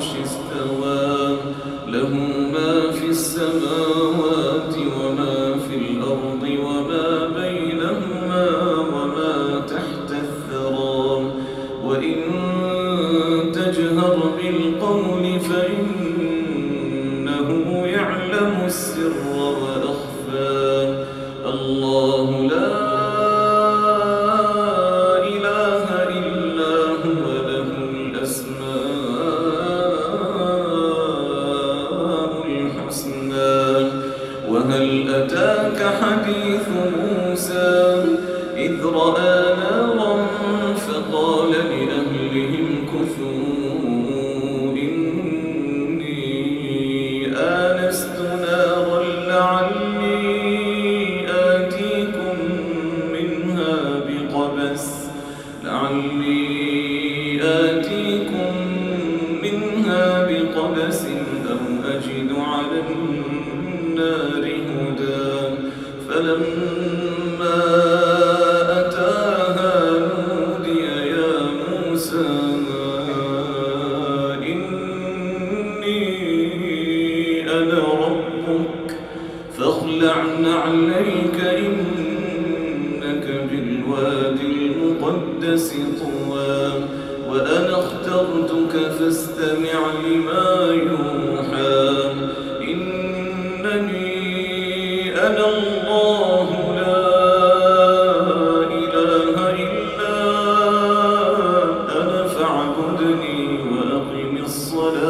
العرش استوى. له ما في السماوات وما في الأرض وما بينهما وما تحت الثرى. وإن تجهر بالقول فإنه يعلم السر وأخفى إذ رأى نارا فقال لأهلهم كثوا إني آنست نارا لعلي آتيكم منها بقبس لعلي آتيكم منها بقبس. نعليك إنك بالوادي المقدس طوى. وأنا اخترتك فاستمع لما يوحى. إنني أنا الله لا إله إلا أنا فاعبدني وأقم الصلاة.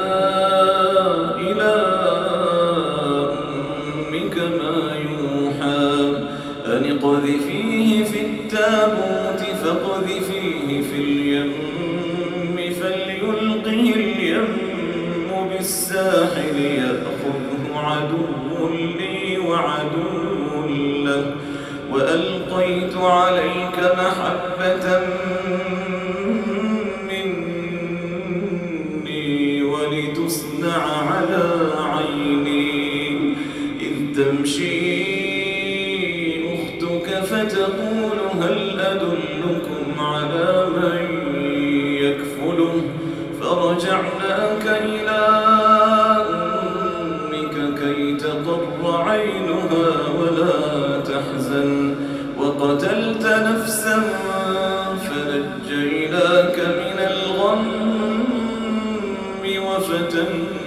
التابوت فاقذفيه في اليم فليلقه اليم بالساحل يأخذه عدو لي وعدو له. وألقيت عليك محبة أدلكم على من يكفله. فرجعناك إلى أمك كي تقر عينها ولا تحزن. وقتلت نفسا فنجيناك من الغم وفتناك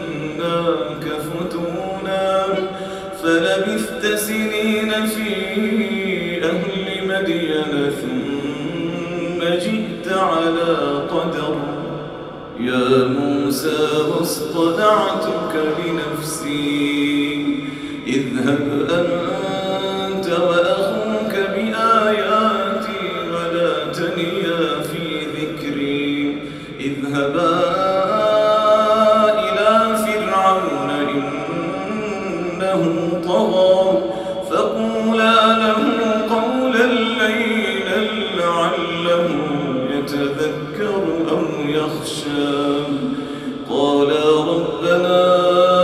فتونا. فلبثت سنين في جئت على قدر. يا موسى واصطنعتك لنفسي. اذهب أنت وأخوك بآياتي ولا تنيا في يتذكر أو يخشى قالا ربنا